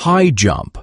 high jump.